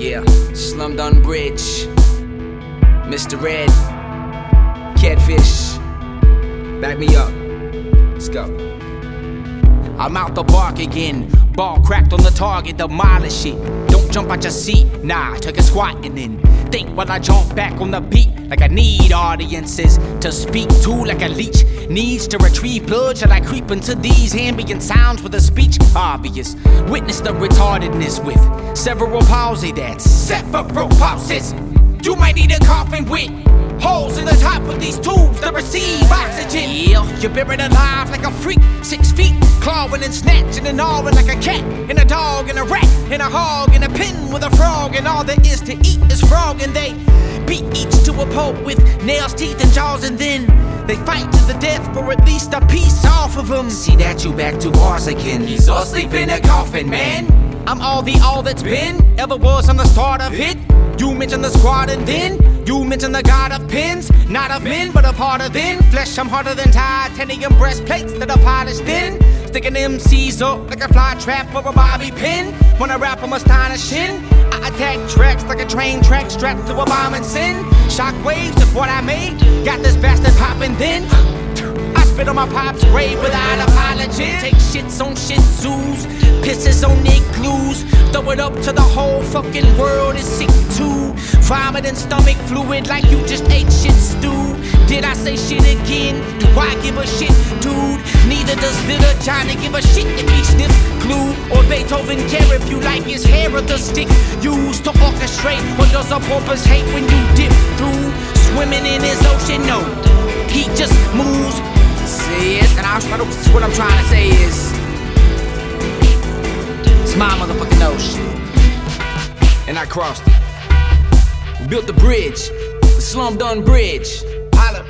Yeah, Slum Dun Bridge, Mr. Red, Catfish, back me up. Let's go. I'm out the bark again. Ball cracked on the target, demolish it. Jump out your seat, nah, take a squat and then think while I jump back on the beat. Like I need audiences to speak to, like a leech needs to retrieve blood. Should I creep into these ambient sounds with a speech obvious? Witness the retardedness with several palsy that's cerebral pulses. You might need a coffin with holes in the top of these tubes to receive oxygen. Yeah, you're buried alive like a freak, six feet, clawing and snatching and gnawing like a cat, and a dog, and a rat, and a hog, with a frog, and all there is to eat is frog, and they beat each to a pulp with nails, teeth, and jaws, and then they fight to the death for at least a piece off of them. See that you back to ours again. He's all asleep in a coffin, man. I'm all the all that's been, ever was on the start of it. You mentioned the squad and then you mentioned the god of pins, not of men, but of harder than flesh. I'm harder than titanium breastplates that are polished in. Sticking MCs up like a fly trap or a bobby pin. When I rap, I'm astonishing. I attack tracks like a train track strapped to a bomb and sin. Shockwaves is what I made. Got this bastard popping then. I spit on my pop's grave without apology. Take shits on shit zoos, pisses on igloos. Throw it up to the whole fucking world is sick too. Vomit and stomach fluid like you just ate shit stew. Did I say shit again? Do I give a shit, dude? Neither does Little Johnny give a shit if he sniffs glue or Beethoven care if you like his hair or the stick used to orchestrate. Or does a porpoise hate when you dip through? Swimming in his ocean, no. He just moves. See it, and I was trying to, what I'm trying to say is, it's my motherfucking ocean, and I crossed it. Built the bridge, the slum done bridge. Holla.